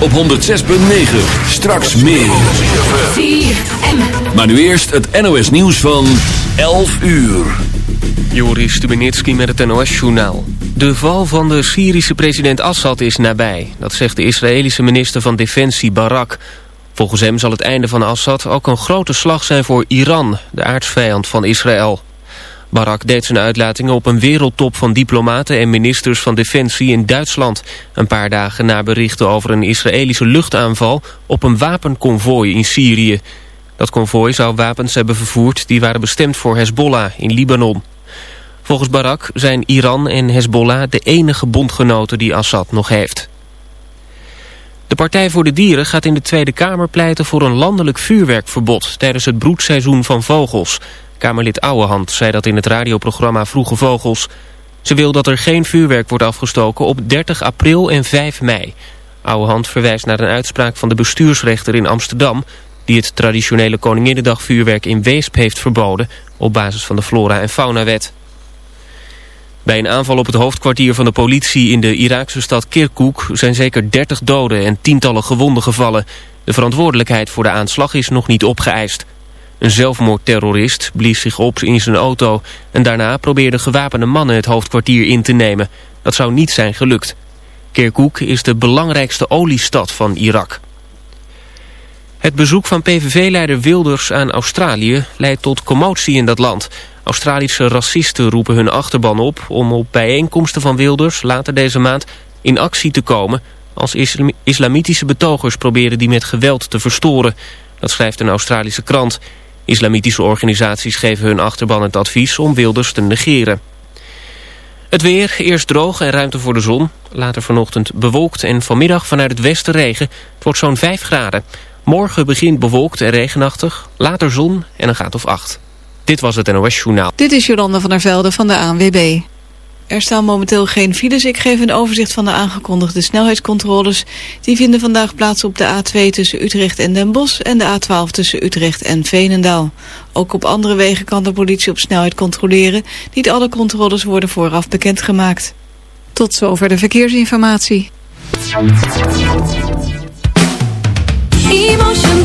op 106.9. Straks meer. Maar nu eerst het NOS nieuws van 11 uur. Joris Stubenitski met het NOS-journaal. De val van de Syrische president Assad is nabij. Dat zegt de Israëlische minister van Defensie Barak. Volgens hem zal het einde van Assad ook een grote slag zijn voor Iran... de aardsvijand van Israël. Barak deed zijn uitlatingen op een wereldtop van diplomaten en ministers van Defensie in Duitsland. Een paar dagen na berichten over een Israëlische luchtaanval op een wapenconvooi in Syrië. Dat konvooi zou wapens hebben vervoerd die waren bestemd voor Hezbollah in Libanon. Volgens Barak zijn Iran en Hezbollah de enige bondgenoten die Assad nog heeft. De Partij voor de Dieren gaat in de Tweede Kamer pleiten voor een landelijk vuurwerkverbod tijdens het broedseizoen van vogels. Kamerlid Ouwehand zei dat in het radioprogramma Vroege Vogels. Ze wil dat er geen vuurwerk wordt afgestoken op 30 april en 5 mei. Ouwehand verwijst naar een uitspraak van de bestuursrechter in Amsterdam... die het traditionele Koninginnedag vuurwerk in Weesp heeft verboden... op basis van de Flora- en Faunawet. Bij een aanval op het hoofdkwartier van de politie in de Iraakse stad Kirkuk... zijn zeker 30 doden en tientallen gewonden gevallen. De verantwoordelijkheid voor de aanslag is nog niet opgeëist. Een zelfmoordterrorist blies zich op in zijn auto... en daarna probeerden gewapende mannen het hoofdkwartier in te nemen. Dat zou niet zijn gelukt. Kirkuk is de belangrijkste oliestad van Irak. Het bezoek van PVV-leider Wilders aan Australië leidt tot commotie in dat land. Australische racisten roepen hun achterban op om op bijeenkomsten van Wilders later deze maand in actie te komen als islamitische betogers proberen die met geweld te verstoren. Dat schrijft een Australische krant. Islamitische organisaties geven hun achterban het advies om Wilders te negeren. Het weer, eerst droog en ruimte voor de zon. Later vanochtend bewolkt en vanmiddag vanuit het westen regen. Het wordt zo'n 5 graden. Morgen begint bewolkt en regenachtig. Later zon en een graad of 8. Dit was het NOS Journaal. Dit is Jolanda van der Velde van de ANWB. Er staan momenteel geen files. Ik geef een overzicht van de aangekondigde snelheidscontroles. Die vinden vandaag plaats op de A2 tussen Utrecht en Den Bosch... en de A12 tussen Utrecht en Veenendaal. Ook op andere wegen kan de politie op snelheid controleren. Niet alle controles worden vooraf bekendgemaakt. Tot zover de verkeersinformatie. Emotion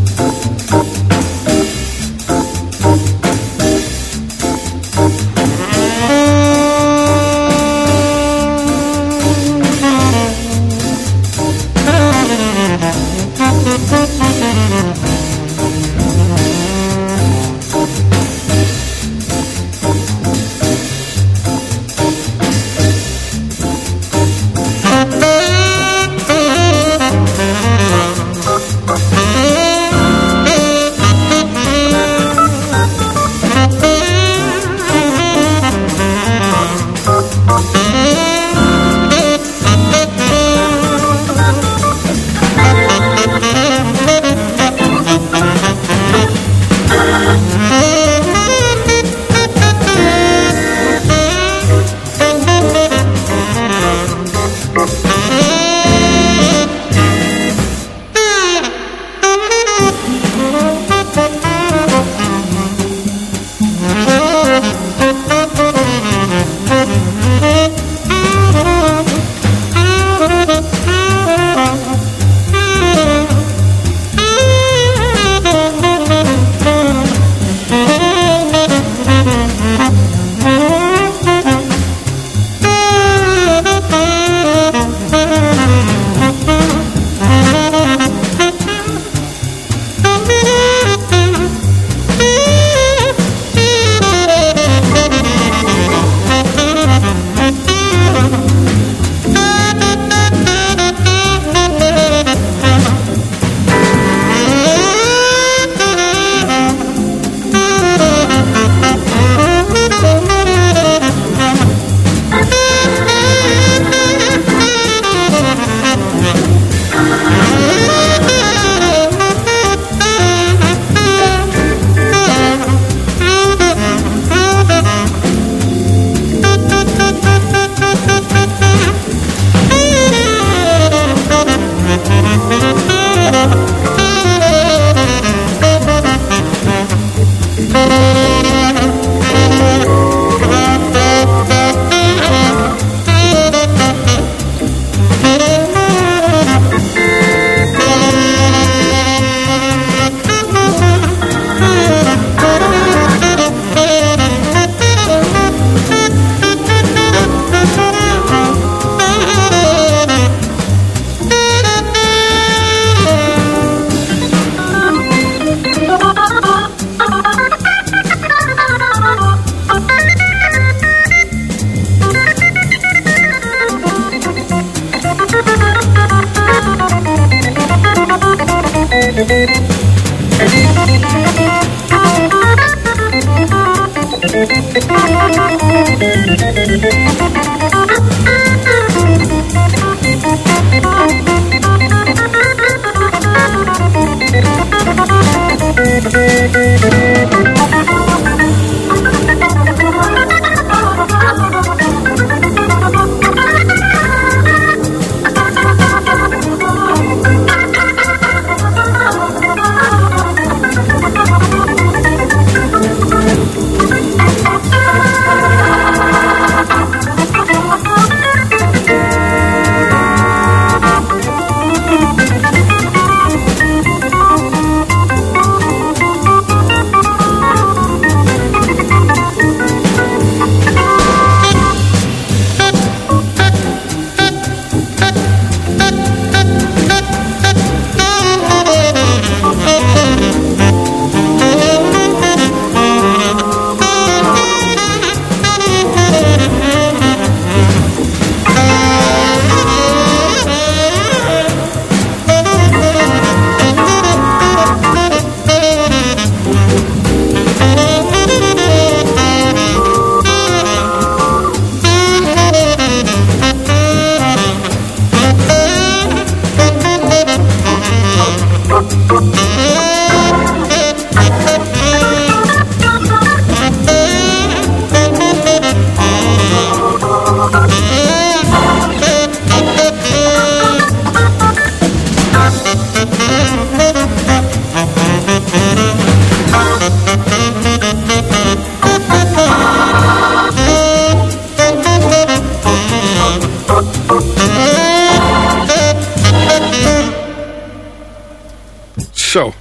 Zo,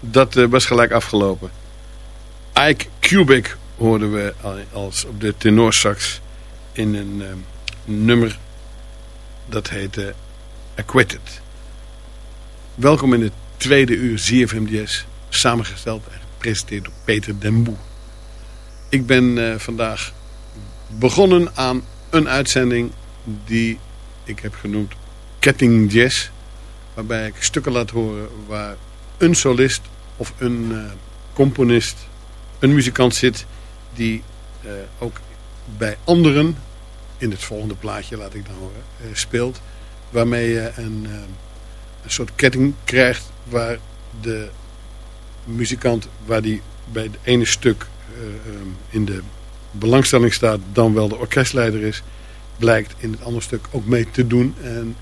dat eh, was gelijk afgelopen. Ike Kubik hoorden we al- als op de tenorsax in een ehm, nummer dat heette Acquitted. Welkom in het tweede uur ZFM Jazz, samengesteld en gepresenteerd door Peter Den Boe. Ik ben eh, vandaag begonnen aan een uitzending die ik heb genoemd Ketting Jazz. Waarbij ik stukken laat horen waar een solist of een eh, componist, een muzikant zit die eh, ook bij anderen, in het volgende plaatje laat ik dan horen, eh, speelt. Waarmee je een, een soort ketting krijgt waar de muzikant, waar die bij het ene stuk eh, ehm, in de belangstelling staat, dan wel de orkestleider is, blijkt in het andere stuk ook mee te doen. En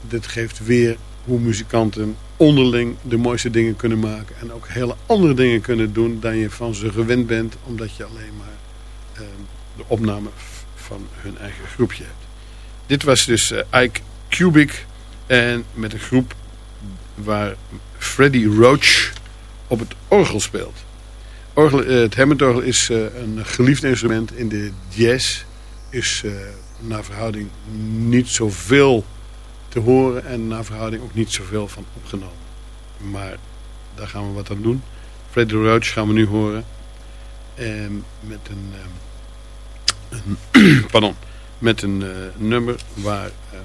dit geeft weer hoe muzikanten onderling de mooiste dingen kunnen maken. En ook hele andere dingen kunnen doen dan je van ze gewend bent. Omdat je alleen maar eh, de opname van hun eigen groepje hebt. Dit was dus eh, Ike Kubik. En met een groep waar Freddie Roach op het orgel speelt. Orgel, eh, het Hammondorgel is eh, een geliefd instrument in de jazz. Is naar verhouding niet zoveel te horen en naar verhouding ook niet zoveel van opgenomen. Maar daar gaan we wat aan doen. Freddie Roach gaan we nu horen. En met een, ehm, pardon, met een eh, nummer waar ehm,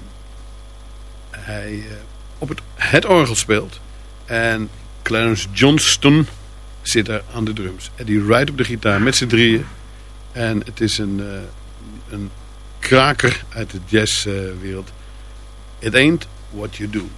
hij eh, op het, het orgel speelt. En Clarence Johnston zit daar aan de drums. Eddie Wright op de gitaar met z'n drieën. En het is een, eh, een kraker uit de jazzwereld. It ain't what you do.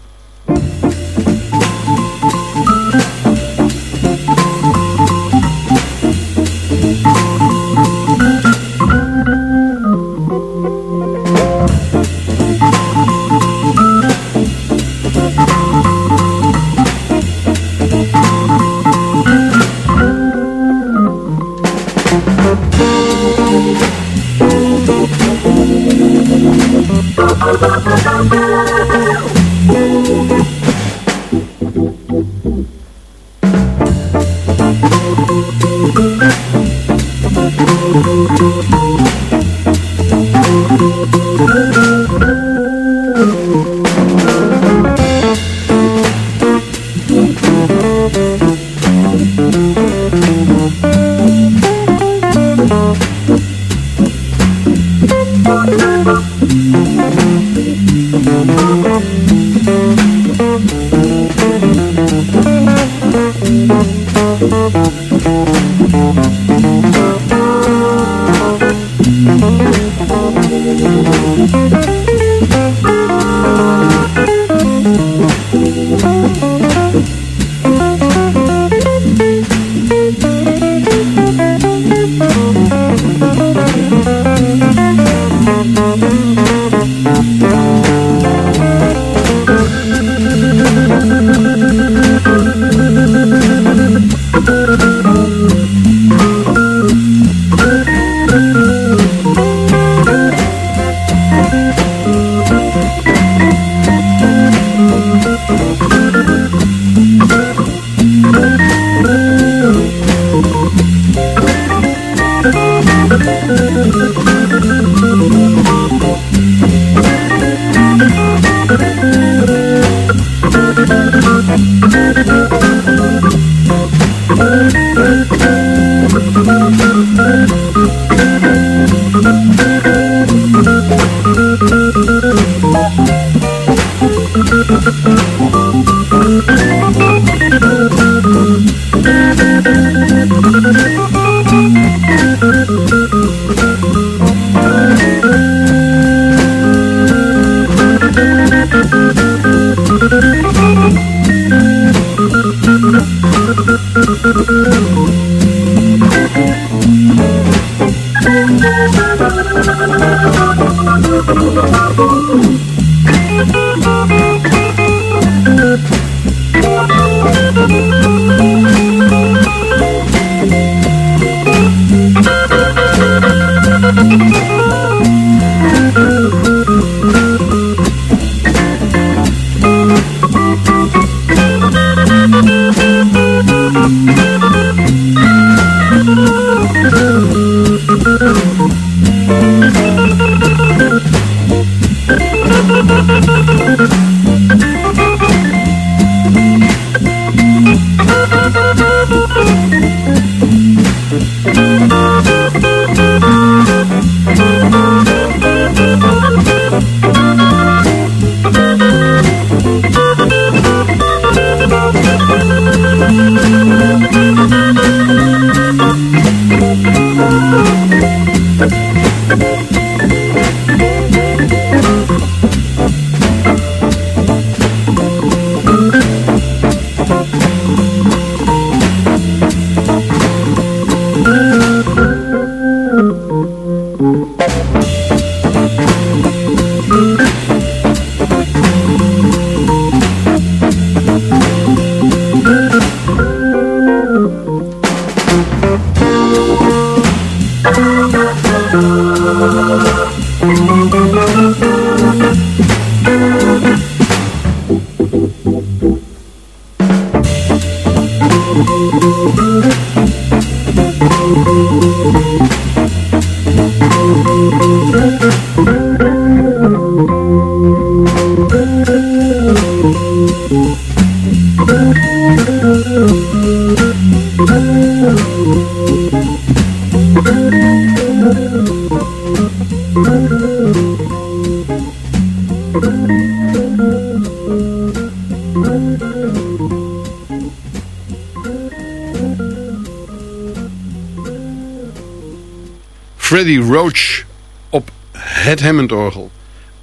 Roach op het Hammond-orgel.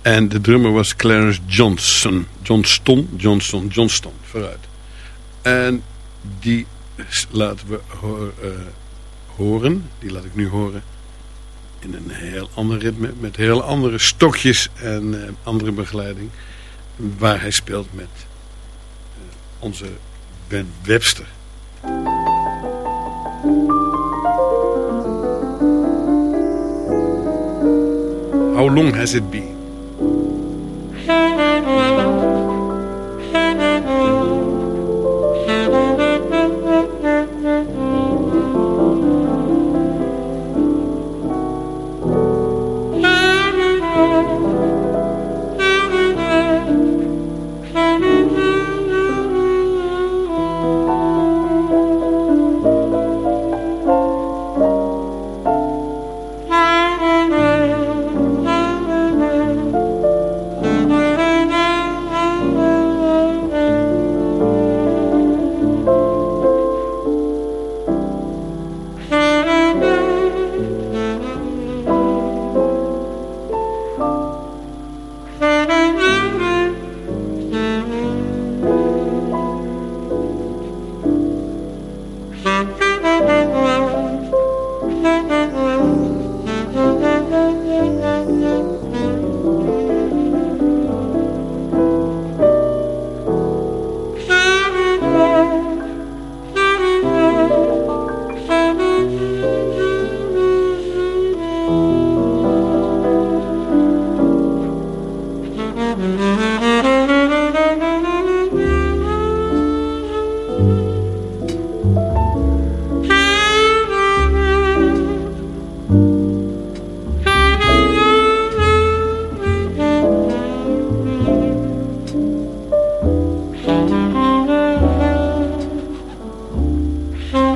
En de drummer was Clarence Johnson. Johnston, Johnston, Johnston, vooruit. En die laten we eh, horen, die laat ik nu horen... in een heel ander ritme, met heel andere stokjes en eh, andere begeleiding... waar hij speelt met eh, onze Ben Webster. How long has it been?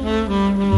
Música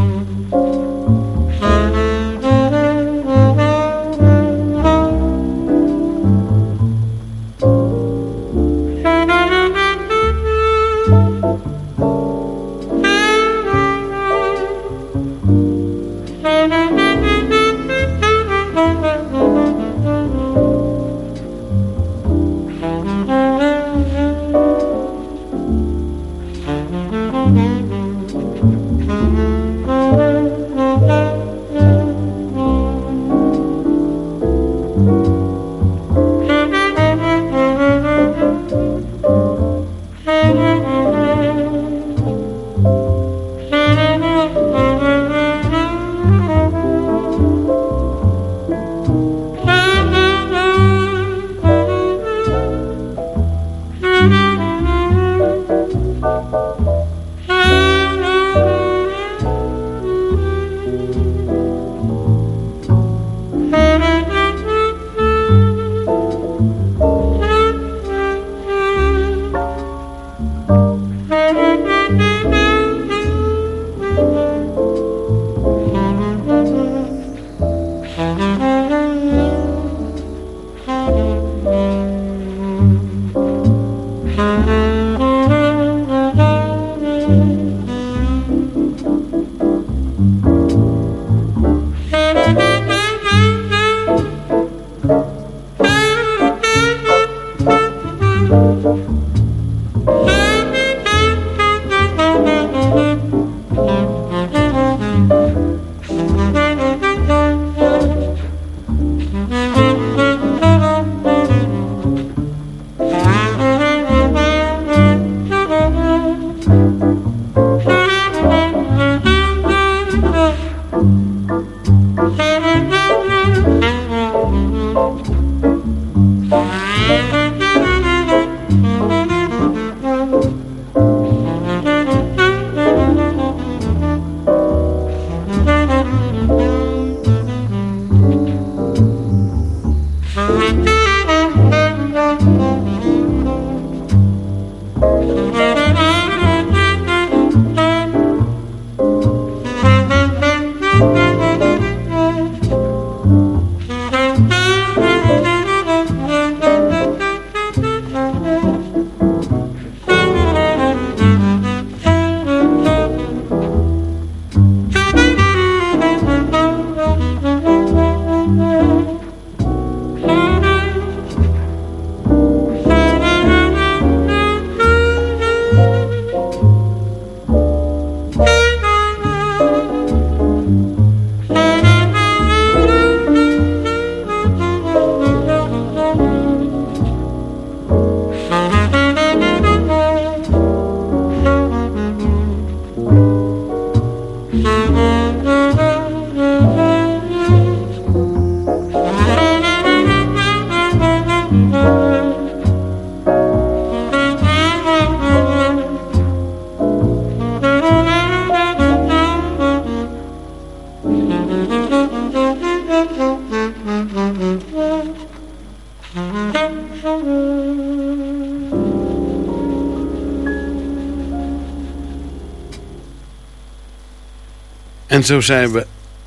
En zo zijn we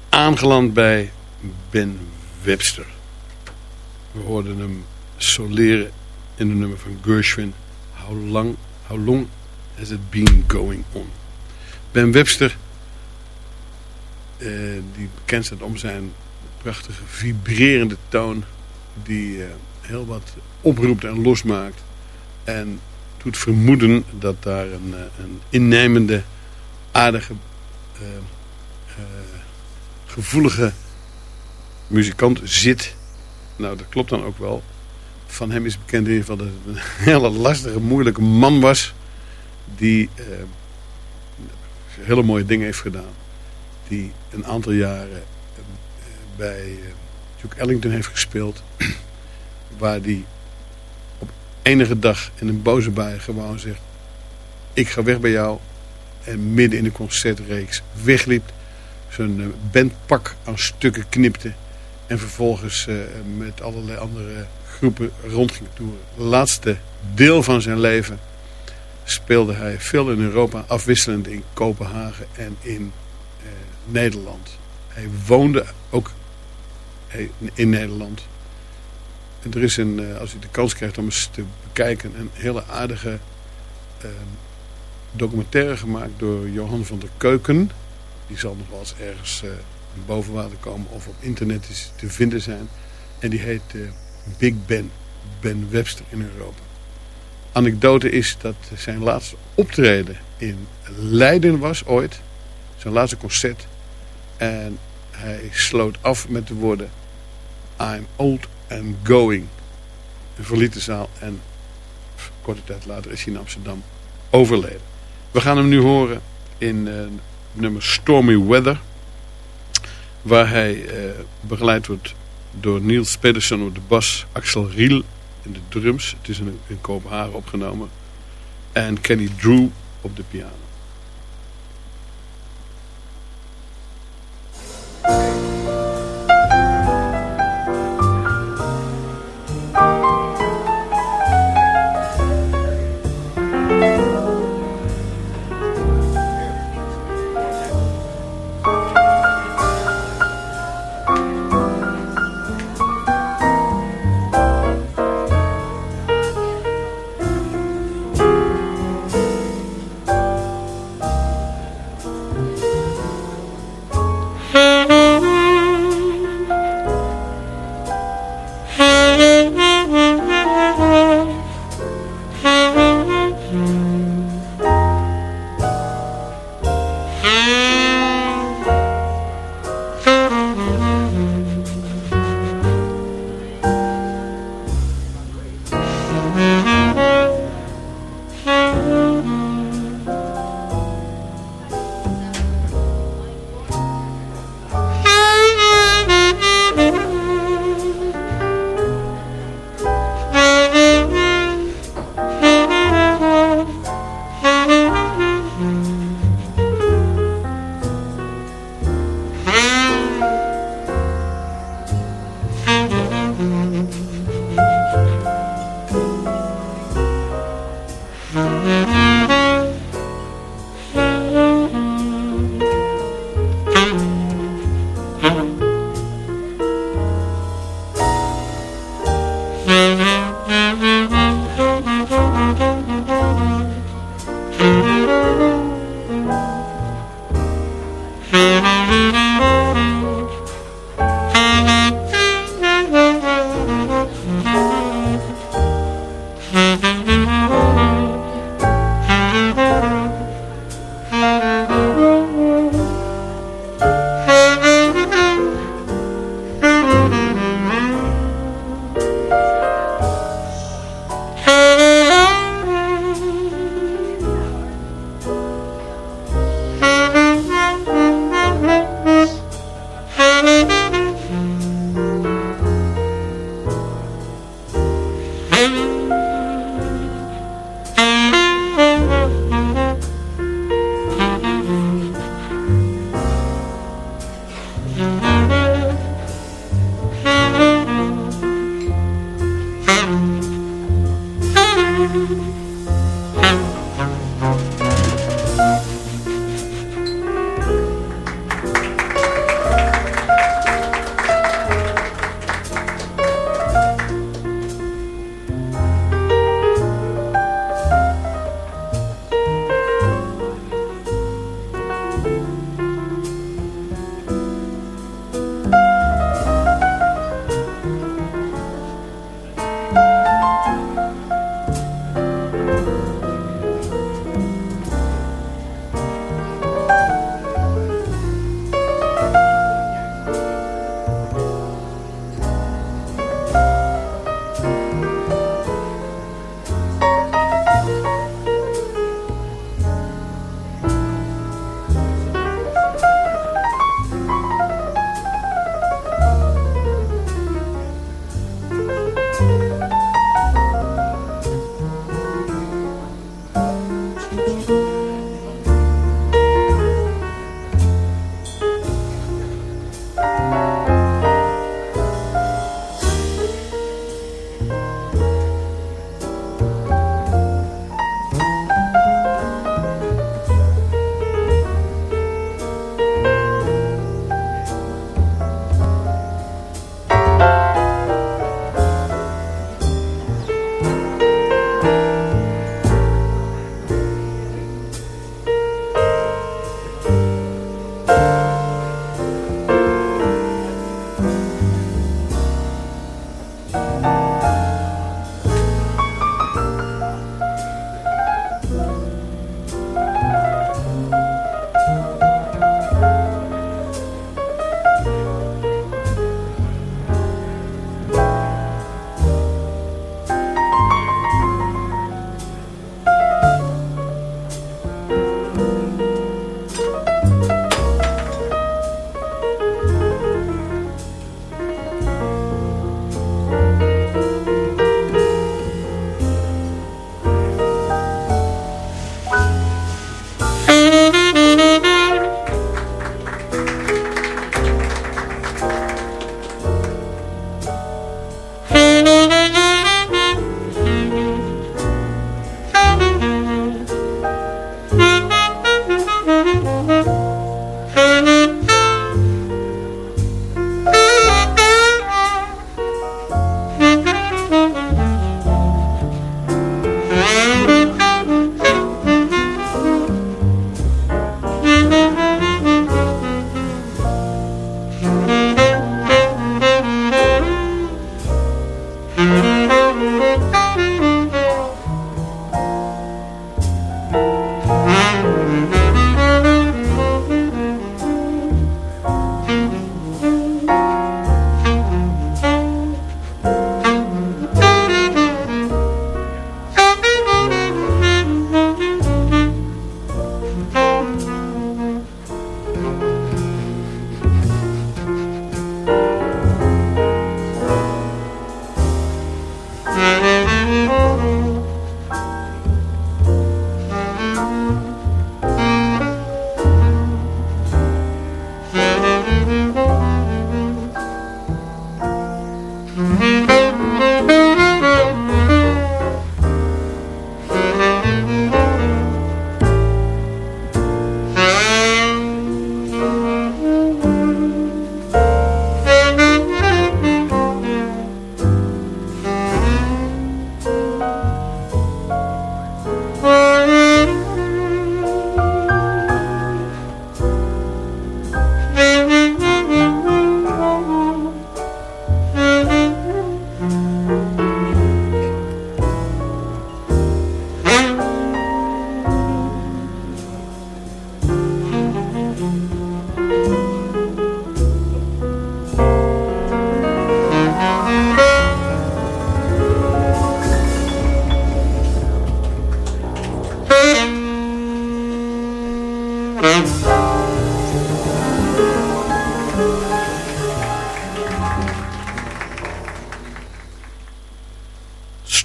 aangeland bij Ben Webster. We hoorden hem soleren in een nummer van Gershwin. How long, how long has it been going on? Ben Webster, eh, die bekend staat om zijn prachtige vibrerende toon... die eh, heel wat oproept en losmaakt. En doet vermoeden dat daar een, eh, een innemende, aardige... Uh, gevoelige muzikant zit. Nou, dat klopt dan ook wel. Van hem is bekend in ieder geval dat het een hele lastige, moeilijke man was. Die uh, hele mooie dingen heeft gedaan. Die een aantal jaren uh, bij uh, Duke Ellington heeft gespeeld. Waar die op enige dag in een boze bui gewoon zegt... Ik ga weg bij jou. En midden in de concertreeks wegliep zijn eh, bandpak aan stukken knipte. En vervolgens uh, met allerlei andere groepen rond ging toeren. Het laatste deel van zijn leven speelde hij veel in Europa, afwisselend in Kopenhagen en in uh, Nederland. Hij woonde ook in Nederland. En er is een, als u de kans krijgt om eens te bekijken, een hele aardige uh, documentaire gemaakt door Johan van der Keuken. Die zal nog wel eens ergens uh, boven water komen of op internet is te vinden zijn. En die heet uh, Big Ben. Ben Webster in Europa. anekdote is dat zijn laatste optreden in Leiden was ooit. Zijn laatste concert. En hij sloot af met de woorden... I'm old and going. Verliet de zaal en korte tijd later is hij in Amsterdam overleden. We gaan hem nu horen in uh, nummer Stormy Weather. Waar hij uh, begeleid wordt door Niels Pedersen op de bas, Axel Riel in de drums. Het is in, in Kopenhagen opgenomen. En Kenny Drew op de piano.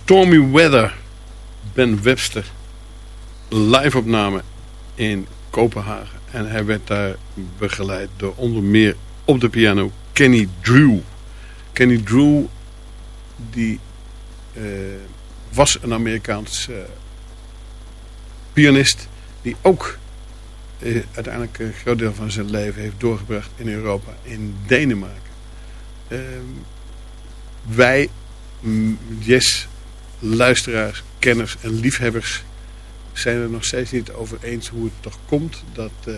Stormy Weather, Ben Webster, live opname in Kopenhagen. En hij werd daar begeleid door onder meer op de piano Kenny Drew. Kenny Drew, die eh, was een Amerikaans eh, pianist die ook eh, uiteindelijk een groot deel van zijn leven heeft doorgebracht in Europa, in Denemarken. Ehm, wij, yes, luisteraars, kenners en liefhebbers zijn er nog steeds niet over eens hoe het toch komt dat eh,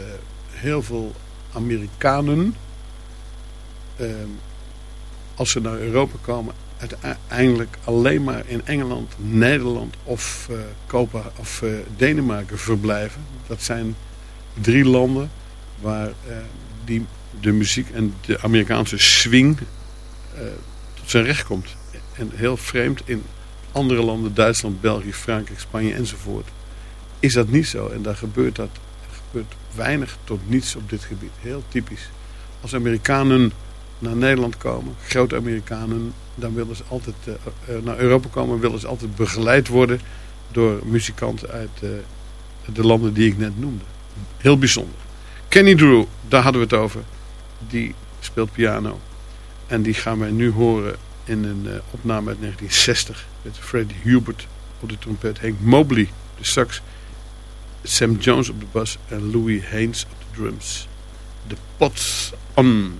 heel veel Amerikanen, eh, als ze naar Europa komen, uiteindelijk alleen maar in Engeland, Nederland of, uh, of Denemarken verblijven. Dat zijn drie landen waar die, de muziek en de Amerikaanse swing tot zijn recht komt. En heel vreemd in andere landen, Duitsland, België, Frankrijk, Spanje enzovoort, is dat niet zo. En daar gebeurt, dat, er gebeurt weinig tot niets op dit gebied. Heel typisch. Als Amerikanen naar Nederland komen, grote Amerikanen, dan willen ze altijd uh, naar Europa komen, willen ze altijd begeleid worden door muzikanten uit uh, de landen die ik net noemde. Heel bijzonder. Kenny Drew, daar hadden we het over. Die speelt piano. En die gaan wij nu horen in een uh, opname uit 1960 met Freddie Hubert op de trompet, Hank Mobley de sax, Sam Jones op de bas en Louis Haynes op de drums. The Pots On.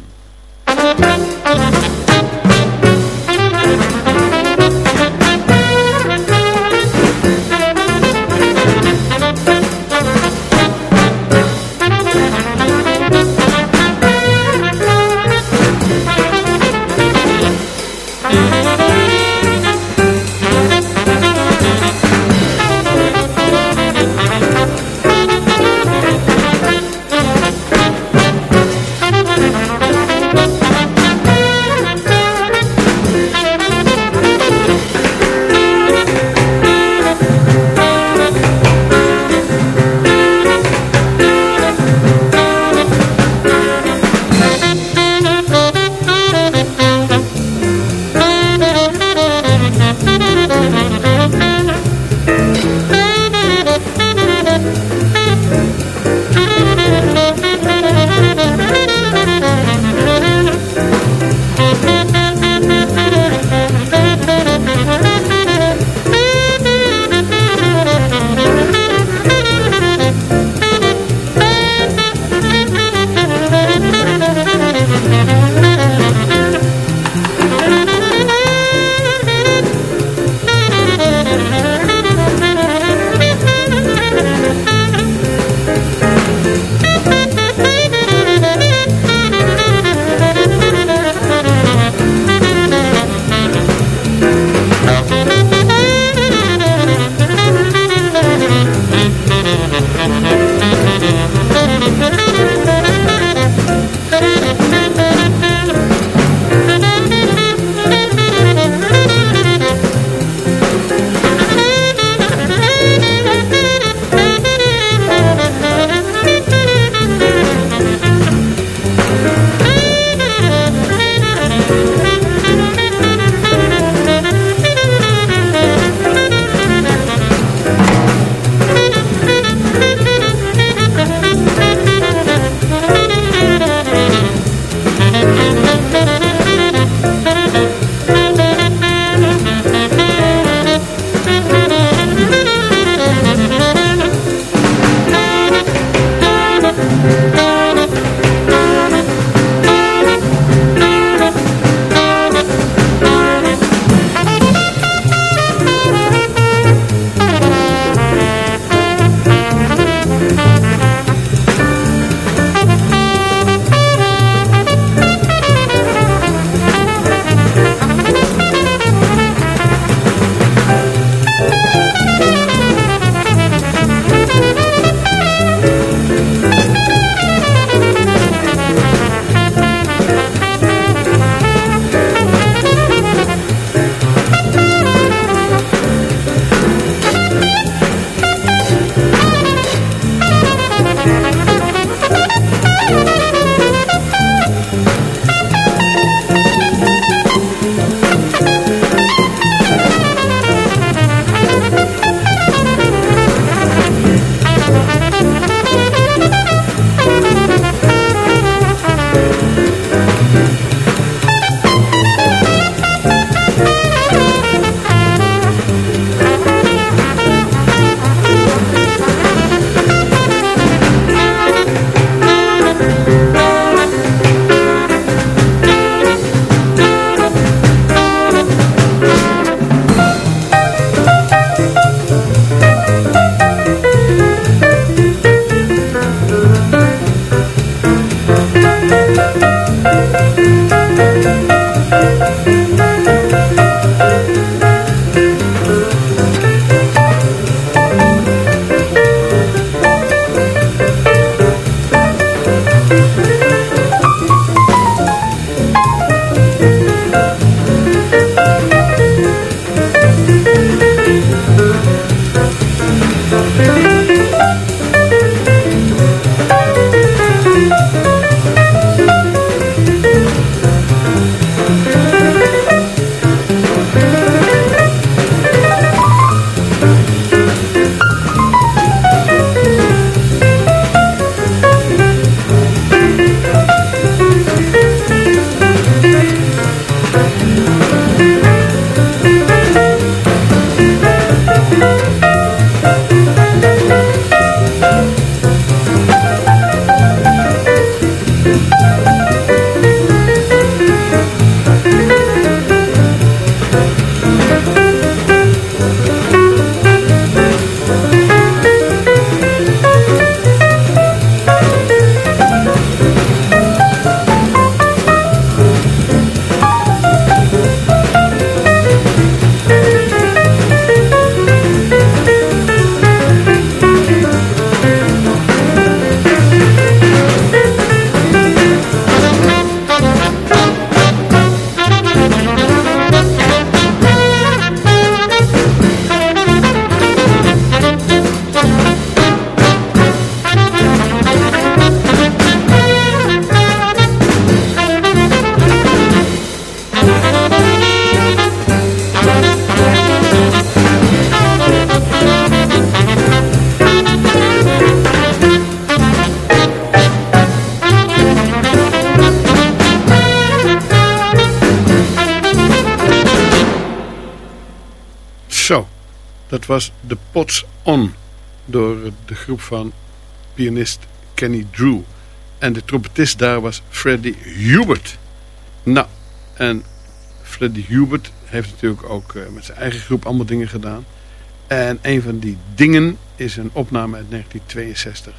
Was The Pots On door de groep van pianist Kenny Drew. En de trompetist daar was Freddie Hubert. Nou, en Freddie Hubert heeft natuurlijk ook eh, met zijn eigen groep allemaal dingen gedaan. En een van die dingen is een opname uit 1962.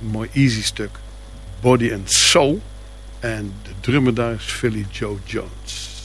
Een mooi easy stuk. Body and Soul. En de drummer daar is Philly Joe Jones.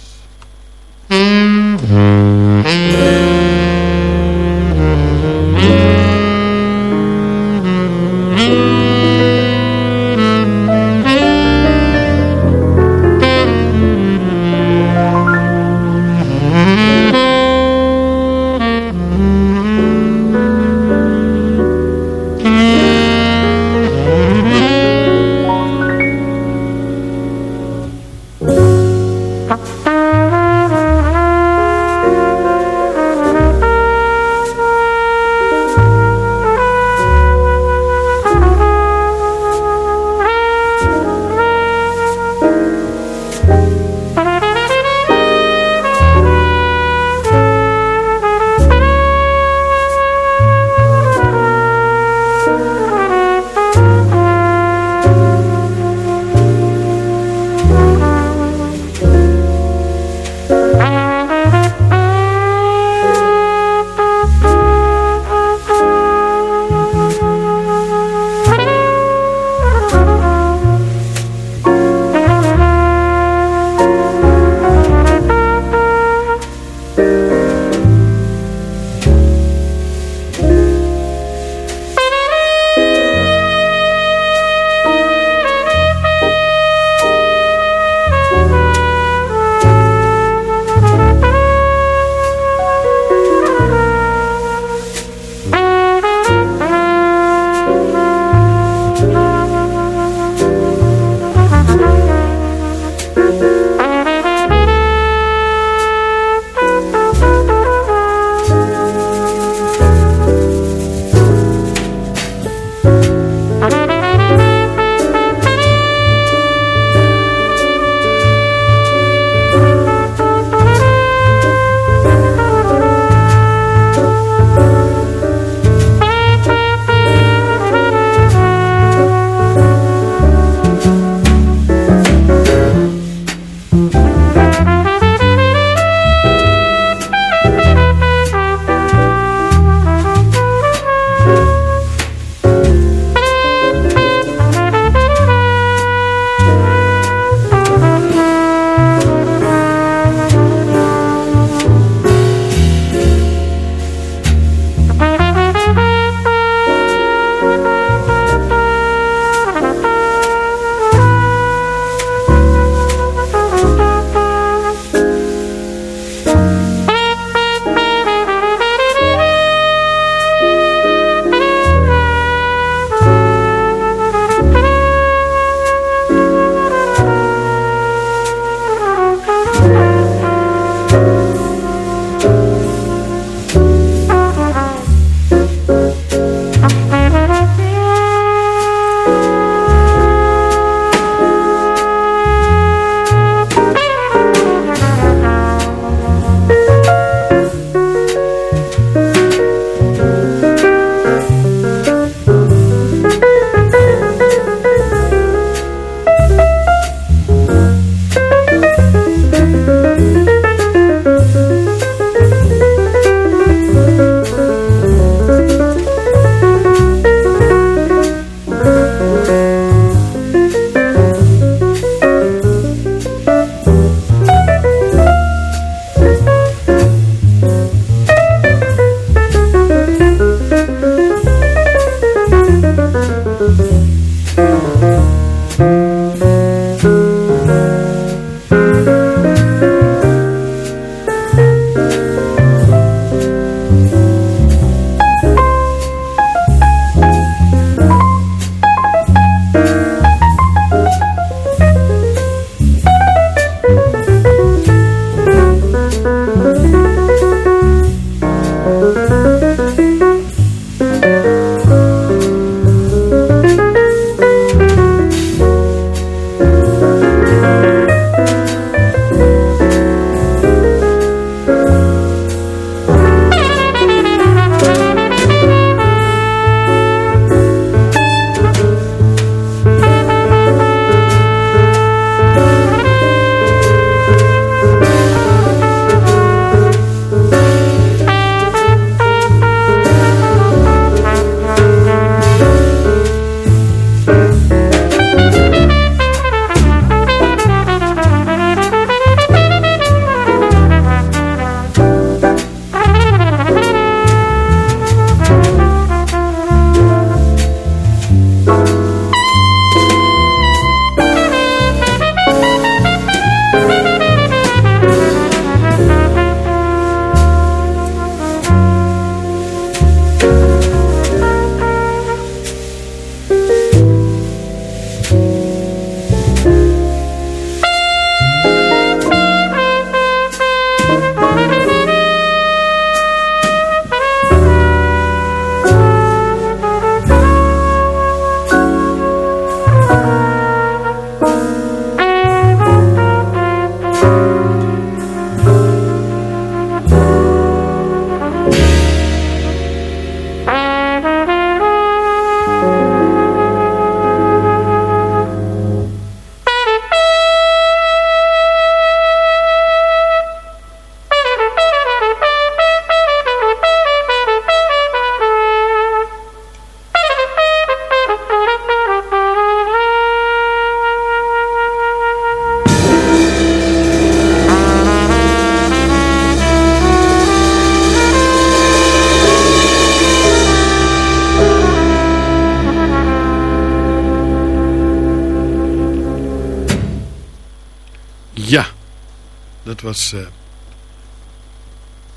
Eh,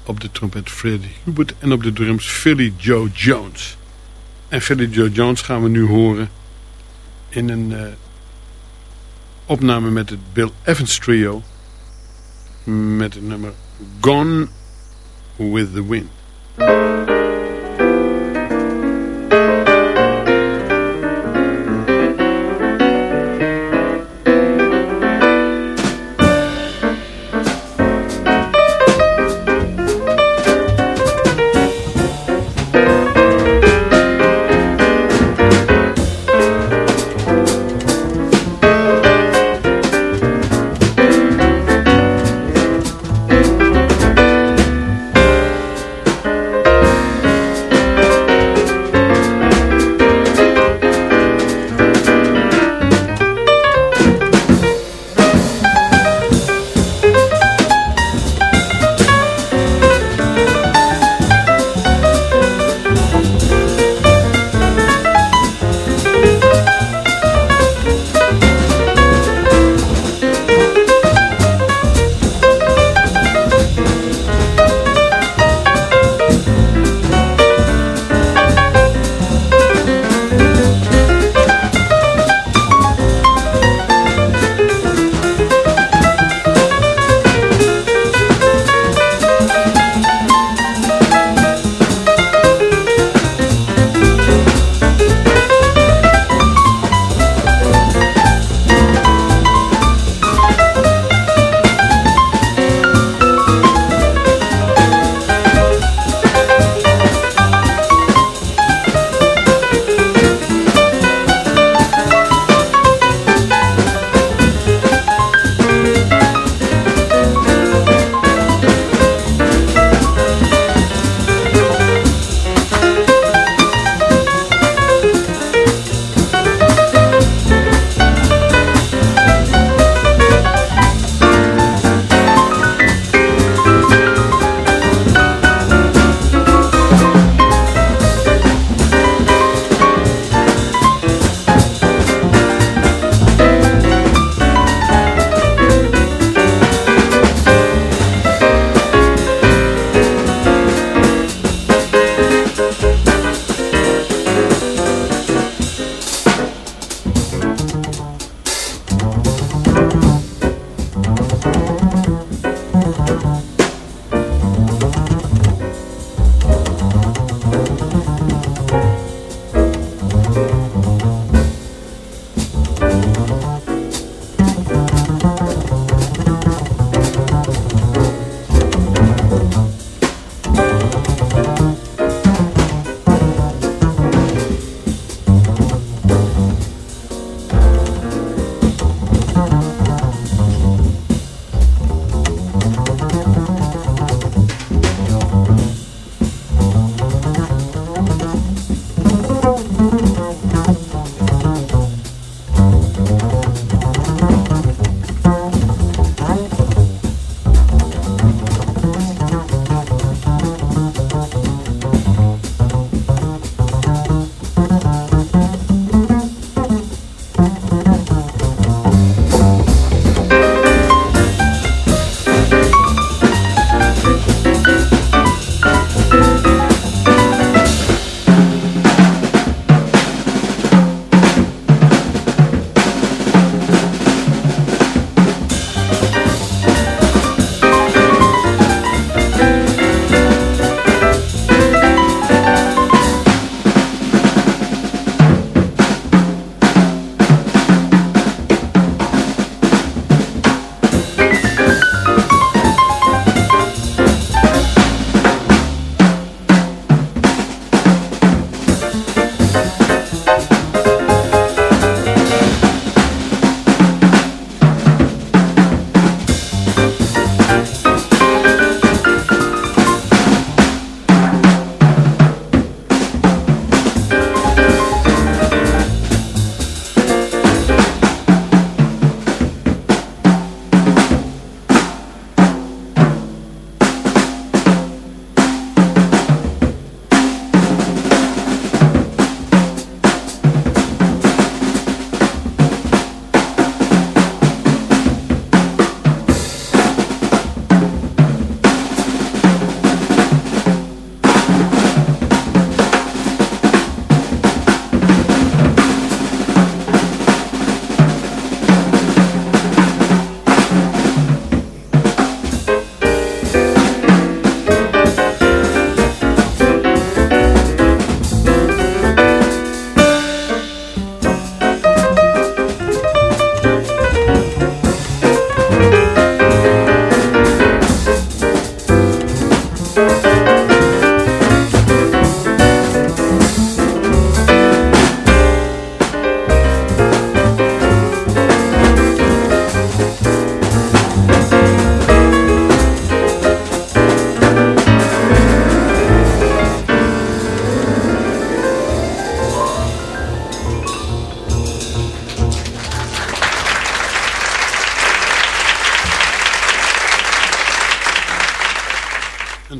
op de trompet Freddie Hubert en op de drums Philly Joe Jones. En Philly Joe Jones gaan we nu horen in een eh, opname met het Bill Evans Trio met het nummer Gone with the Wind.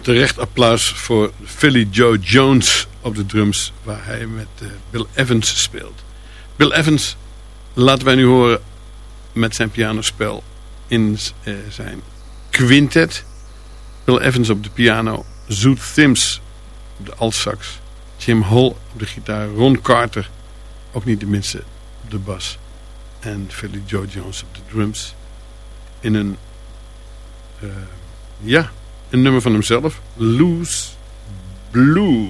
Terecht applaus voor Philly Joe Jones op de drums, waar hij met eh, Bill Evans speelt. Bill Evans laten wij nu horen met zijn pianospel in eh, zijn quintet. Bill Evans op de piano, Zoot Thims op de altsax, Jim Hall op de gitaar, Ron Carter, ook niet de minste, op de bas. En Philly Joe Jones op de drums. In een, eh, ja, een nummer van hemzelf, Loose Blue.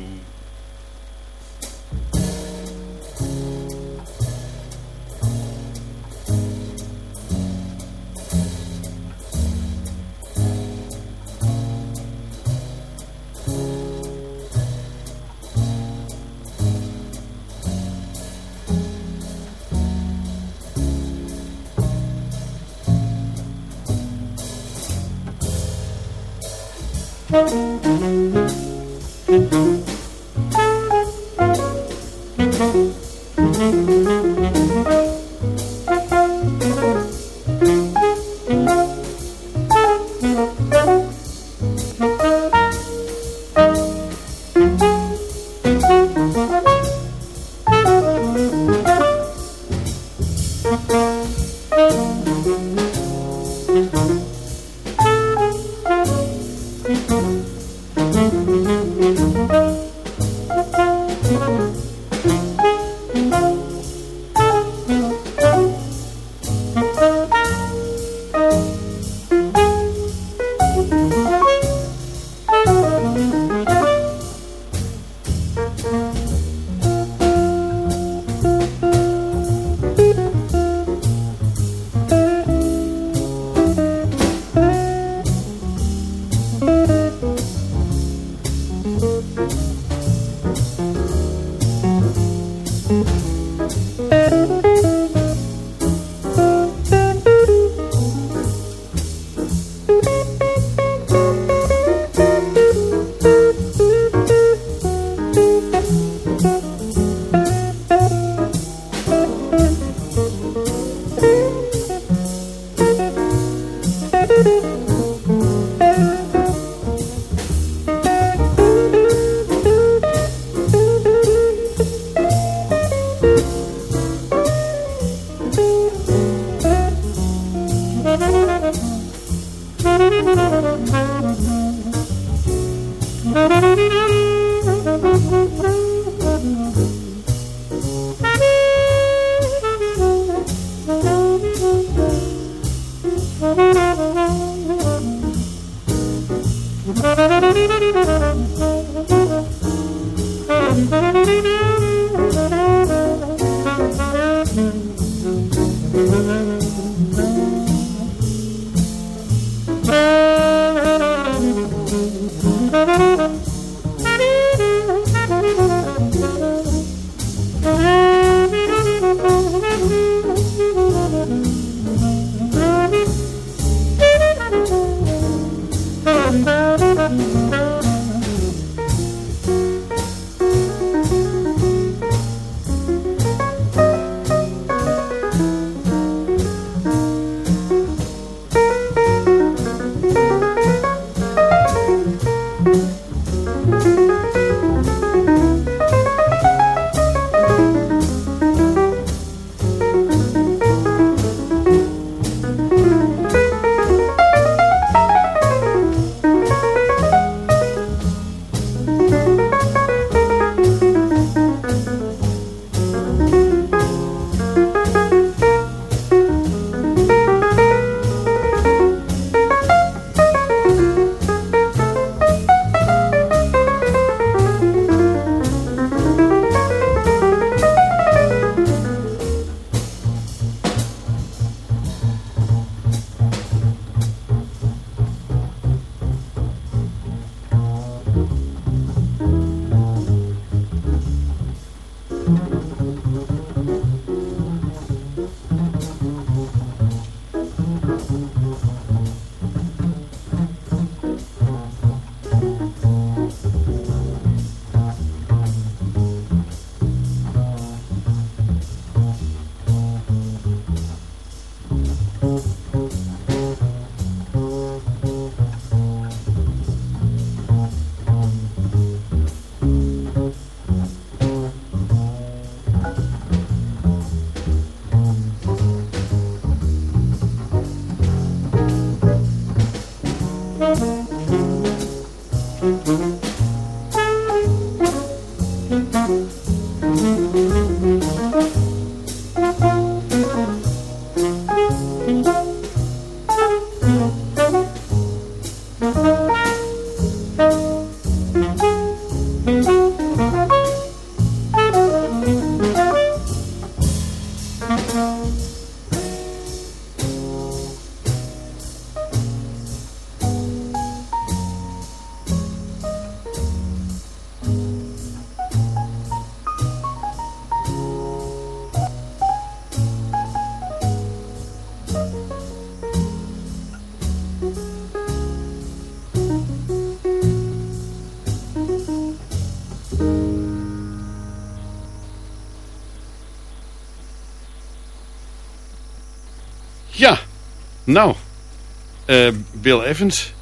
Bill Evans,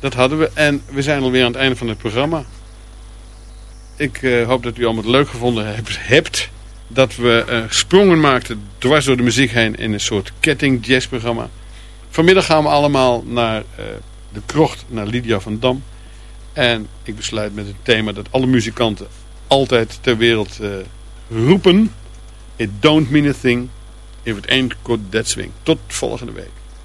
dat hadden we. En we zijn alweer aan het einde van het programma. Ik eh, hoop dat u allemaal het leuk gevonden hebt. dat we eh, sprongen maakten dwars door de muziek heen in een soort ketting jazzprogramma. Vanmiddag gaan we allemaal naar eh, de krocht, naar Lydia van Dam. En ik besluit met het thema dat alle muzikanten altijd ter wereld roepen. It don't mean a thing if it ain't got that swing. Tot volgende week.